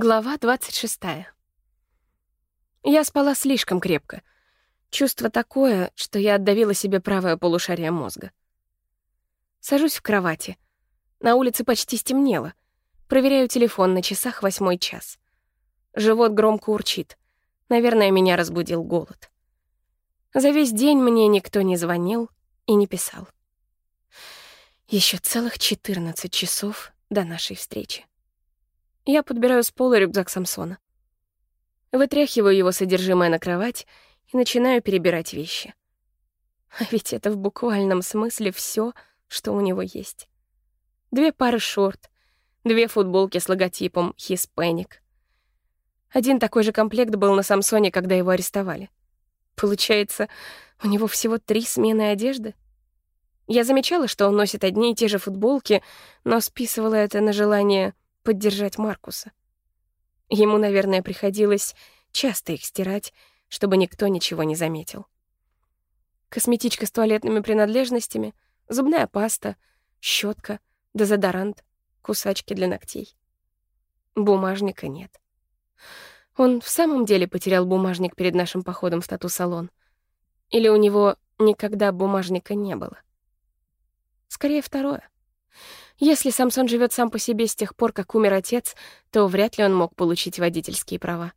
Глава 26. Я спала слишком крепко. Чувство такое, что я отдавила себе правое полушарие мозга. Сажусь в кровати. На улице почти стемнело. Проверяю телефон на часах восьмой час. Живот громко урчит. Наверное, меня разбудил голод. За весь день мне никто не звонил и не писал. Еще целых 14 часов до нашей встречи. Я подбираю с пола рюкзак Самсона. Вытряхиваю его содержимое на кровать и начинаю перебирать вещи. А ведь это в буквальном смысле все, что у него есть. Две пары шорт, две футболки с логотипом «Хиспэник». Один такой же комплект был на Самсоне, когда его арестовали. Получается, у него всего три смены одежды? Я замечала, что он носит одни и те же футболки, но списывала это на желание поддержать Маркуса. Ему, наверное, приходилось часто их стирать, чтобы никто ничего не заметил. Косметичка с туалетными принадлежностями, зубная паста, щетка, дезодорант, кусачки для ногтей. Бумажника нет. Он в самом деле потерял бумажник перед нашим походом в тату-салон? Или у него никогда бумажника не было? Скорее, второе. Если Самсон живет сам по себе с тех пор, как умер отец, то вряд ли он мог получить водительские права.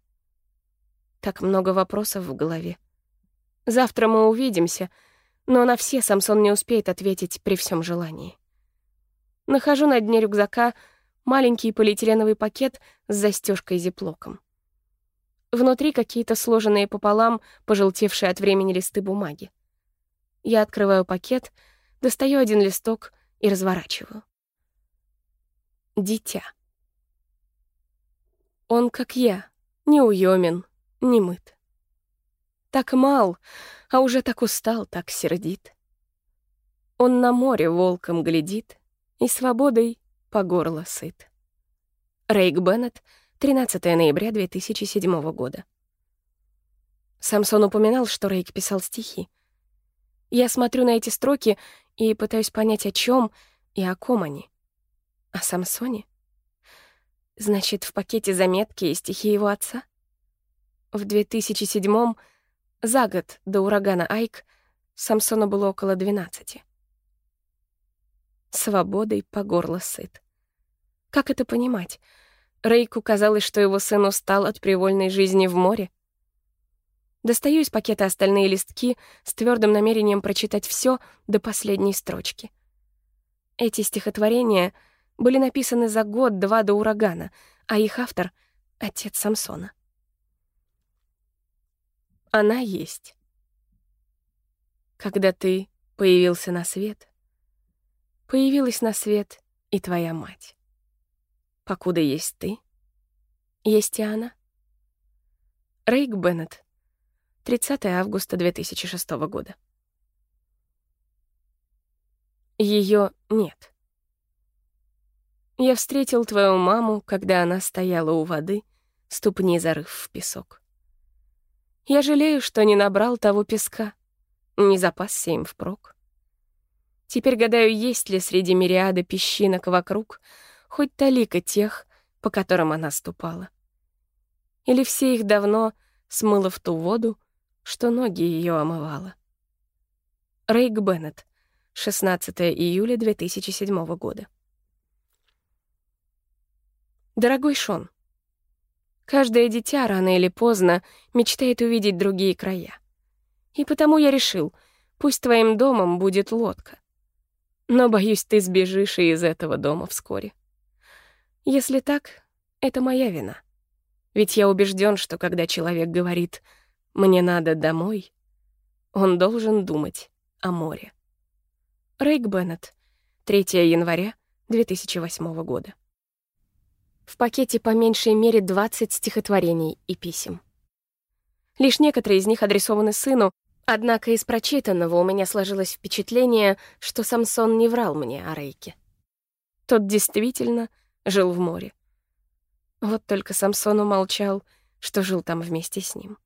Так много вопросов в голове. Завтра мы увидимся, но на все Самсон не успеет ответить при всем желании. Нахожу на дне рюкзака маленький полиэтиленовый пакет с застежкой зиплоком. Внутри какие-то сложенные пополам, пожелтевшие от времени листы бумаги. Я открываю пакет, достаю один листок и разворачиваю дитя. Он, как я, неуёмен, не мыт. Так мал, а уже так устал, так сердит. Он на море волком глядит и свободой по горло сыт. Рейк Беннет, 13 ноября 2007 года. Самсон упоминал, что Рейк писал стихи. Я смотрю на эти строки и пытаюсь понять, о чем и о ком они. О Самсоне? Значит, в пакете заметки и стихи его отца? В 2007-м, за год до урагана Айк, Самсону было около 12. Свободой по горло сыт. Как это понимать? Рейку казалось, что его сын устал от привольной жизни в море. Достаю из пакета остальные листки с твердым намерением прочитать все до последней строчки. Эти стихотворения — были написаны за год-два до урагана, а их автор — отец Самсона. Она есть. Когда ты появился на свет, появилась на свет и твоя мать. Покуда есть ты, есть и она. Рейк Беннет, 30 августа 2006 года. Ее нет. Я встретил твою маму, когда она стояла у воды, ступни зарыв в песок. Я жалею, что не набрал того песка, не запасся им впрок. Теперь гадаю, есть ли среди мириады песчинок вокруг хоть талика тех, по которым она ступала. Или все их давно смыло в ту воду, что ноги ее омывала. Рейк Беннет, 16 июля 2007 года. Дорогой Шон, каждое дитя рано или поздно мечтает увидеть другие края. И потому я решил, пусть твоим домом будет лодка. Но, боюсь, ты сбежишь и из этого дома вскоре. Если так, это моя вина. Ведь я убежден, что когда человек говорит «мне надо домой», он должен думать о море. Рейк Беннет, 3 января 2008 года. В пакете по меньшей мере 20 стихотворений и писем. Лишь некоторые из них адресованы сыну, однако из прочитанного у меня сложилось впечатление, что Самсон не врал мне о Рейке. Тот действительно жил в море. Вот только Самсон умолчал, что жил там вместе с ним.